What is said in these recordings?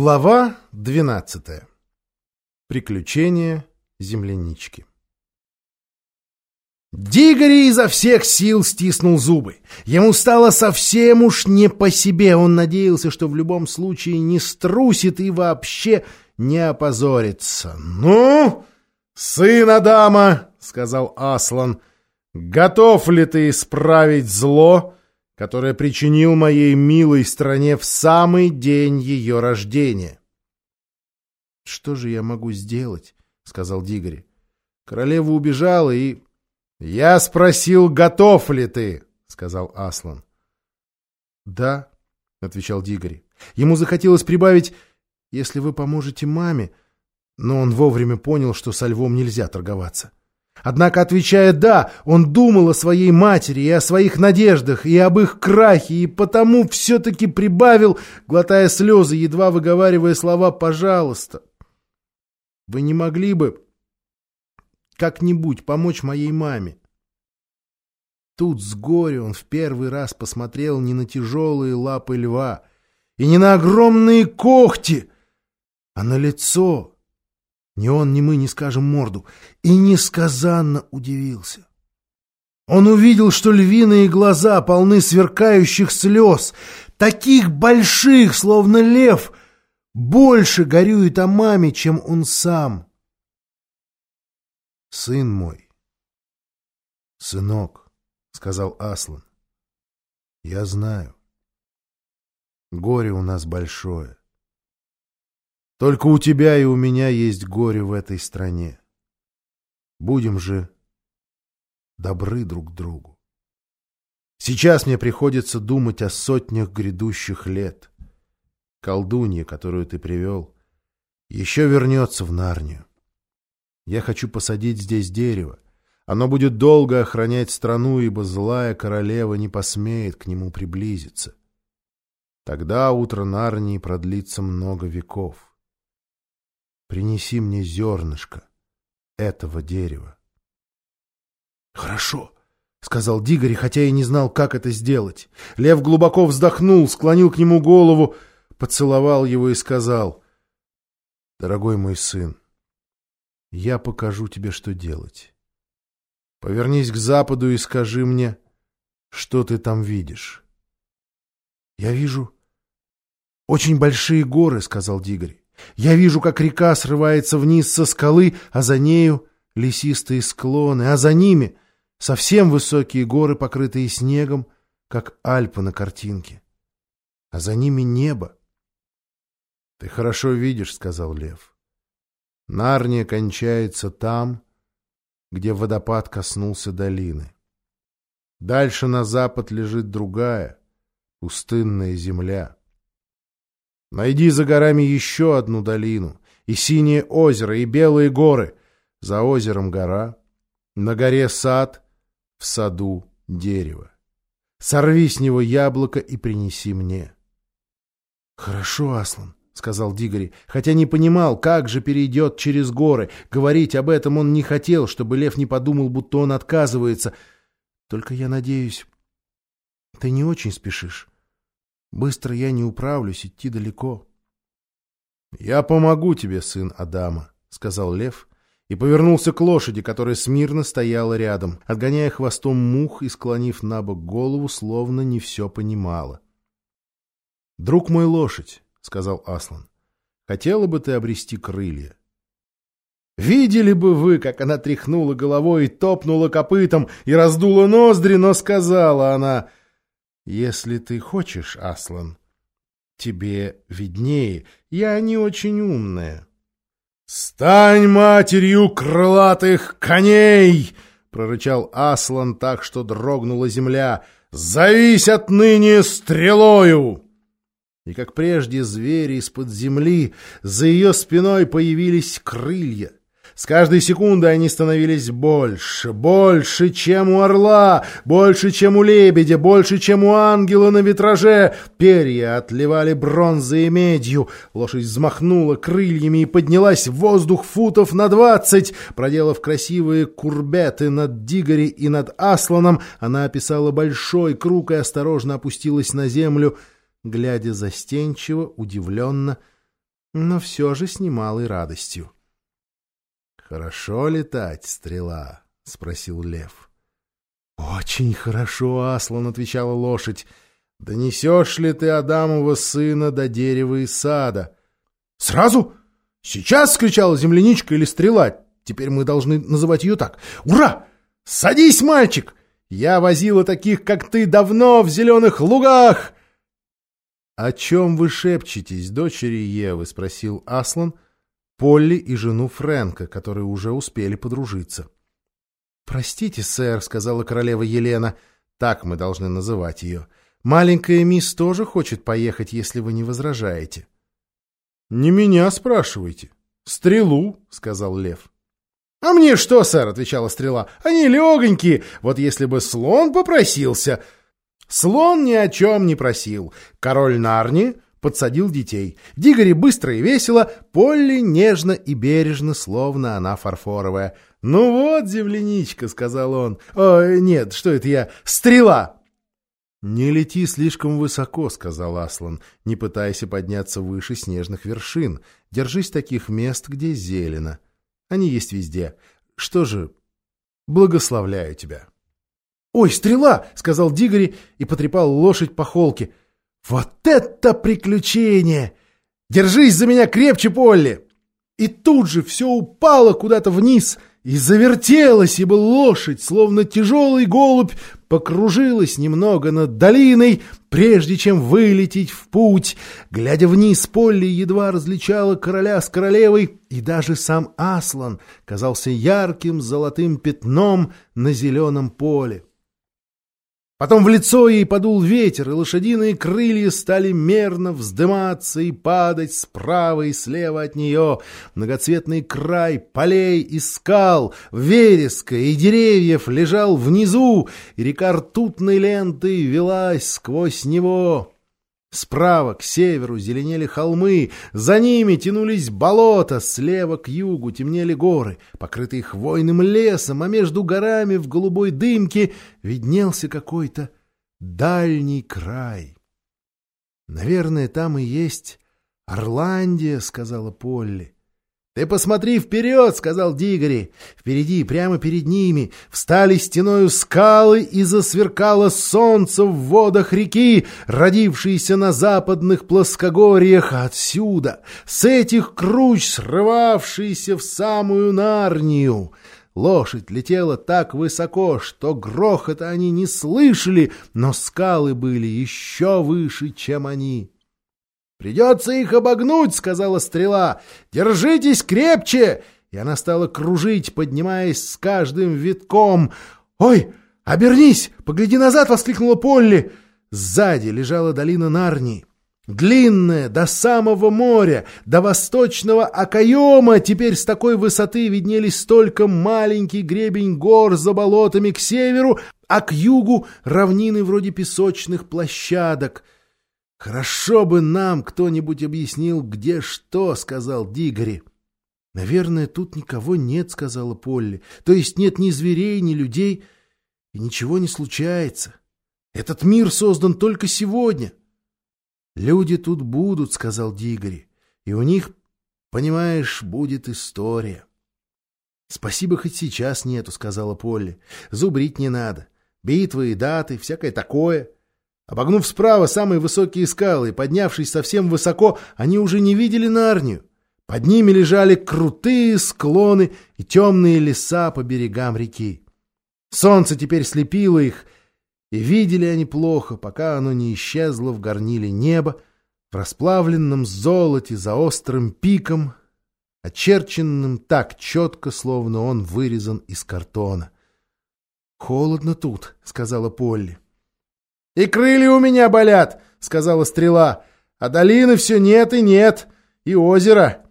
Глава 12. Приключения землянички. Дигори изо всех сил стиснул зубы. Ему стало совсем уж не по себе. Он надеялся, что в любом случае не струсит и вообще не опозорится. «Ну, сын Адама!» — сказал Аслан. «Готов ли ты исправить зло?» Которое причинил моей милой стране в самый день ее рождения. — Что же я могу сделать? — сказал Дигори. Королева убежала и... — Я спросил, готов ли ты? — сказал Аслан. — Да, — отвечал Дигори. Ему захотелось прибавить, если вы поможете маме, но он вовремя понял, что со львом нельзя торговаться. Однако, отвечая «да», он думал о своей матери и о своих надеждах, и об их крахе, и потому все-таки прибавил, глотая слезы, едва выговаривая слова «пожалуйста». «Вы не могли бы как-нибудь помочь моей маме?» Тут с горя он в первый раз посмотрел не на тяжелые лапы льва и не на огромные когти, а на лицо, ни он, ни мы не скажем морду. И несказанно удивился. Он увидел, что львиные глаза полны сверкающих слез, таких больших, словно лев, больше горюет о маме, чем он сам. «Сын мой, сынок», — сказал Аслан, — «я знаю, горе у нас большое. Только у тебя и у меня есть горе в этой стране. Будем же добры друг другу. Сейчас мне приходится думать о сотнях грядущих лет. Колдунья, которую ты привел, еще вернется в Нарнию. Я хочу посадить здесь дерево. Оно будет долго охранять страну, ибо злая королева не посмеет к нему приблизиться. Тогда утро Нарнии продлится много веков. Принеси мне зернышко этого дерева. — Хорошо, — сказал Дигори, хотя и не знал, как это сделать. Лев глубоко вздохнул, склонил к нему голову, поцеловал его и сказал, — Дорогой мой сын, я покажу тебе, что делать. Повернись к западу и скажи мне, что ты там видишь. — Я вижу очень большие горы, — сказал Дигори. Я вижу, как река срывается вниз со скалы, а за нею лесистые склоны, а за ними совсем высокие горы, покрытые снегом, как Альпы на картинке. А за ними небо. — Ты хорошо видишь, — сказал лев. Нарния кончается там, где водопад коснулся долины. Дальше на запад лежит другая, пустынная земля. Найди за горами еще одну долину, и синее озеро, и белые горы. За озером гора, на горе сад, в саду дерево. Сорви с него яблоко и принеси мне. — Хорошо, Аслан, — сказал Дигори, хотя не понимал, как же перейдет через горы. Говорить об этом он не хотел, чтобы лев не подумал, будто он отказывается. Только я надеюсь, ты не очень спешишь. Быстро я не управлюсь, идти далеко. — Я помогу тебе, сын Адама, — сказал лев и повернулся к лошади, которая смирно стояла рядом, отгоняя хвостом мух и склонив на бок голову, словно не все понимала. — Друг мой лошадь, — сказал Аслан, — хотела бы ты обрести крылья. Видели бы вы, как она тряхнула головой и топнула копытом и раздула ноздри, но сказала она... Если ты хочешь, Аслан, тебе виднее, я не очень умная. «Стань матерью крылатых коней!» — прорычал Аслан так, что дрогнула земля. «Завись отныне стрелою!» И, как прежде, звери из-под земли, за ее спиной появились крылья. С каждой секундой они становились больше, больше, чем у орла, больше, чем у лебедя, больше, чем у ангела на витраже. Перья отливали бронзой и медью. Лошадь взмахнула крыльями и поднялась в воздух футов на двадцать. Проделав красивые курбеты над Дигори и над Асланом, она описала большой круг и осторожно опустилась на землю, глядя застенчиво, удивленно, но все же с немалой радостью. — Хорошо летать, стрела? — спросил лев. — Очень хорошо, Аслан, — отвечала лошадь. — Донесешь ли ты Адамова сына до дерева и сада? — Сразу? Сейчас! — скричала земляничка или стрела. Теперь мы должны называть ее так. Ура! Садись, мальчик! Я возила таких, как ты, давно в зеленых лугах! — О чем вы шепчетесь, дочери Евы? — спросил Аслан, Полли и жену Фрэнка, которые уже успели подружиться. — Простите, сэр, — сказала королева Елена, — так мы должны называть ее. Маленькая мисс тоже хочет поехать, если вы не возражаете. — Не меня спрашивайте. — Стрелу, — сказал лев. — А мне что, сэр, — отвечала стрела, — они легонькие, вот если бы слон попросился... Слон ни о чем не просил. Король Нарни подсадил детей. Дигори быстро и весело, Полли нежно и бережно, словно она фарфоровая. «Ну вот, земляничка», — сказал он. «О, нет, что это я? Стрела!» «Не лети слишком высоко», — сказал Аслан, не пытайся подняться выше снежных вершин. Держись таких мест, где зелено. Они есть везде. Что же, благословляю тебя». «Ой, стрела!» — сказал Дигори и потрепал лошадь по холке. «Вот это приключение! Держись за меня крепче, Полли!» И тут же все упало куда-то вниз и завертелось, ибо лошадь, словно тяжелый голубь, покружилась немного над долиной, прежде чем вылететь в путь. Глядя вниз, Полли едва различала короля с королевой, и даже сам Аслан казался ярким золотым пятном на зеленом поле. Потом в лицо ей подул ветер, и лошадиные крылья стали мерно вздыматься и падать справа и слева от нее. Многоцветный край полей и скал, вереска и деревьев лежал внизу, и река ртутной лентой велась сквозь него. Справа к северу зеленели холмы, за ними тянулись болота, слева к югу темнели горы, покрытые хвойным лесом, а между горами в голубой дымке виднелся какой-то дальний край. «Наверное, там и есть Орландия», — сказала Полли. «Ты посмотри вперед!» — сказал Дигори. Впереди, прямо перед ними, встали стеною скалы, и засверкало солнце в водах реки, родившиеся на западных плоскогорьях отсюда, с этих круч, срывавшиеся в самую Нарнию. Лошадь летела так высоко, что грохота они не слышали, но скалы были еще выше, чем они. «Придется их обогнуть», — сказала стрела. «Держитесь крепче!» И она стала кружить, поднимаясь с каждым витком. «Ой, обернись! Погляди назад!» — воскликнула Полли. Сзади лежала долина Нарнии. Длинная, до самого моря, до восточного окоема, теперь с такой высоты виднелись только маленький гребень гор за болотами к северу, а к югу равнины вроде песочных площадок — «Хорошо бы нам кто-нибудь объяснил, где что», — сказал Дигори. «Наверное, тут никого нет», — сказала Полли. «То есть нет ни зверей, ни людей, и ничего не случается. Этот мир создан только сегодня». «Люди тут будут», — сказал Дигори, «и у них, понимаешь, будет история». «Спасибо, хоть сейчас нету», — сказала Полли. «Зубрить не надо. Битвы и даты, всякое такое». Обогнув справа самые высокие скалы поднявшись совсем высоко, они уже не видели Нарнию. Под ними лежали крутые склоны и темные леса по берегам реки. Солнце теперь слепило их, и видели они плохо, пока оно не исчезло в горниле неба, в расплавленном золоте за острым пиком, очерченным так четко, словно он вырезан из картона. «Холодно тут», — сказала Полли. «И крылья у меня болят», — сказала стрела. «А долины все нет и нет, и озеро.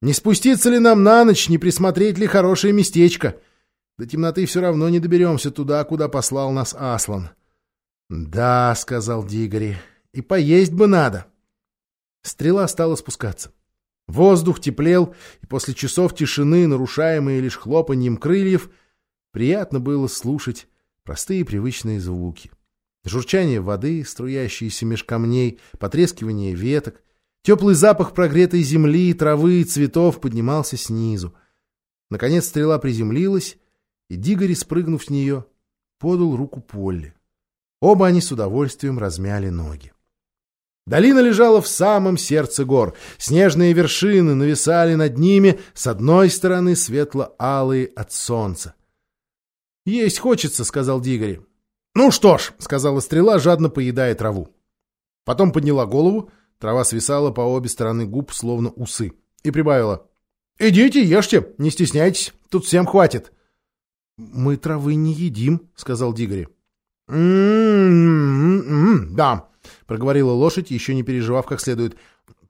Не спуститься ли нам на ночь, не присмотреть ли хорошее местечко? До темноты все равно не доберемся туда, куда послал нас Аслан». «Да», — сказал Дигори, — «и поесть бы надо». Стрела стала спускаться. Воздух теплел, и после часов тишины, нарушаемые лишь хлопаньем крыльев, приятно было слушать простые привычные звуки. Журчание воды, струящиеся меж камней, потрескивание веток, Теплый запах прогретой земли, травы и цветов поднимался снизу. Наконец стрела приземлилась, и Дигори, спрыгнув с нее, подал руку Полли. Оба они с удовольствием размяли ноги. Долина лежала в самом сердце гор. Снежные вершины нависали над ними, с одной стороны светло-алые от солнца. «Есть хочется», — сказал Дигори. «Ну что ж», — сказала стрела, жадно поедая траву. Потом подняла голову, трава свисала по обе стороны губ, словно усы, и прибавила. «Идите, ешьте, не стесняйтесь, тут всем хватит». «Мы травы не едим», — сказал Дигори. «М-м-м, да», — проговорила лошадь, еще не переживав как следует.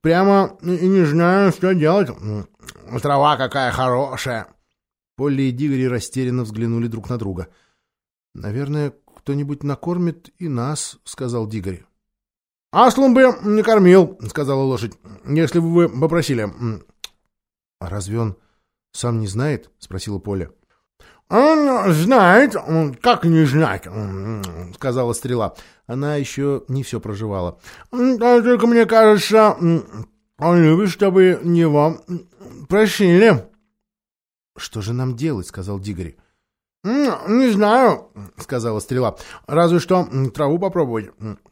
«Прямо не знаю, что делать. Трава какая хорошая!» Полли и Дигори растерянно взглянули друг на друга. «Наверное, кто-нибудь накормит и нас», — сказал Дигори. «Аслум бы не кормил», — сказала лошадь, — «если бы вы попросили». «А разве он сам не знает?» — спросила Поля. «Он знает. Как не знать?» — сказала стрела. Она еще не все проживала. «Только мне кажется, он любит, чтобы его просили». «Что же нам делать?» — сказал Дигори. «Не знаю», — сказала стрела. «Разве что траву попробовать.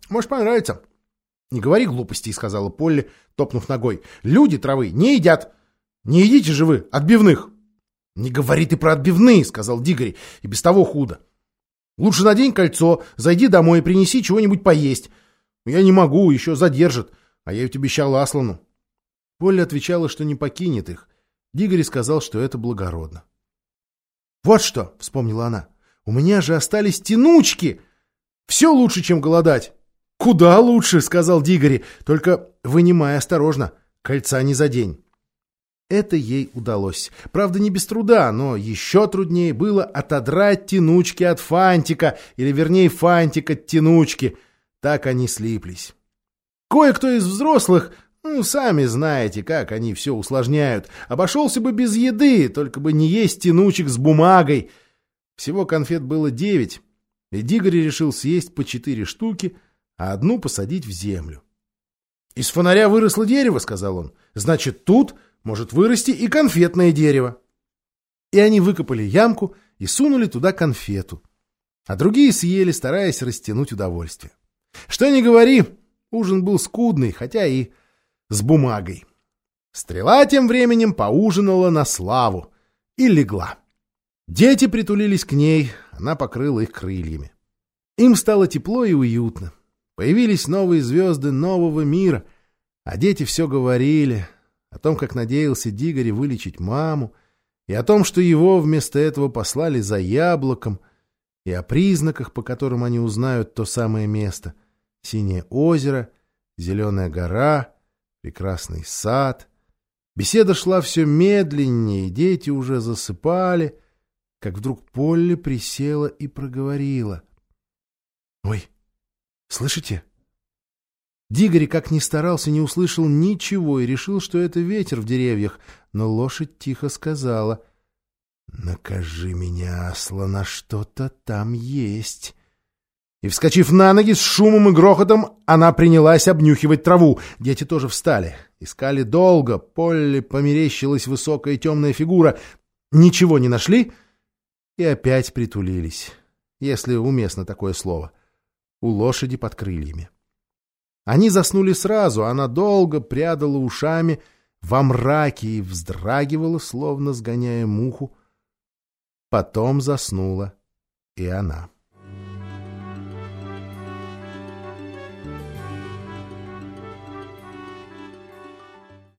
Может, понравится». «Не говори глупостей», — сказала Полли, топнув ногой. «Люди травы не едят. Не едите же вы отбивных». «Не говори ты про отбивные», — сказал Дигори, — «и без того худо. Лучше надень кольцо, зайди домой и принеси чего-нибудь поесть. Я не могу, еще задержат, а я ведь обещал Аслану». Полли отвечала, что не покинет их. Дигори сказал, что это благородно. «Вот что!» — вспомнила она. «У меня же остались тянучки! Все лучше, чем голодать!» «Куда лучше!» — сказал Дигори. «Только вынимай осторожно, кольца не за день». Это ей удалось. Правда, не без труда, но еще труднее было отодрать тянучки от фантика, или вернее фантик от тянучки. Так они слиплись. Кое-кто из взрослых, ну, сами знаете, как они все усложняют, обошелся бы без еды, только бы не есть тянучек с бумагой. Всего конфет было девять, и Дигори решил съесть по четыре штуки, а одну посадить в землю. «Из фонаря выросло дерево», — сказал он. «Значит, тут...» может вырасти и конфетное дерево. И они выкопали ямку и сунули туда конфету. А другие съели, стараясь растянуть удовольствие. Что ни говори, ужин был скудный, хотя и с бумагой. Стрела тем временем поужинала на славу и легла. Дети притулились к ней, она покрыла их крыльями. Им стало тепло и уютно. Появились новые звезды нового мира, а дети все говорили — о том, как надеялся Дигори вылечить маму, и о том, что его вместо этого послали за яблоком, и о признаках, по которым они узнают то самое место — синее озеро, зеленая гора, прекрасный сад. Беседа шла все медленнее, дети уже засыпали, как вдруг Полли присела и проговорила. — Ой, слышите? — Дигори, как ни старался, не услышал ничего и решил, что это ветер в деревьях, но лошадь тихо сказала «Накажи меня, Аслана, что-то там есть». И, вскочив на ноги с шумом и грохотом, она принялась обнюхивать траву. Дети тоже встали. Искали долго. Поле померещилась высокая темная фигура. Ничего не нашли и опять притулились, если уместно такое слово, у лошади под крыльями. Они заснули сразу, она долго прядала ушами во мраке и вздрагивала, словно сгоняя муху. Потом заснула и она.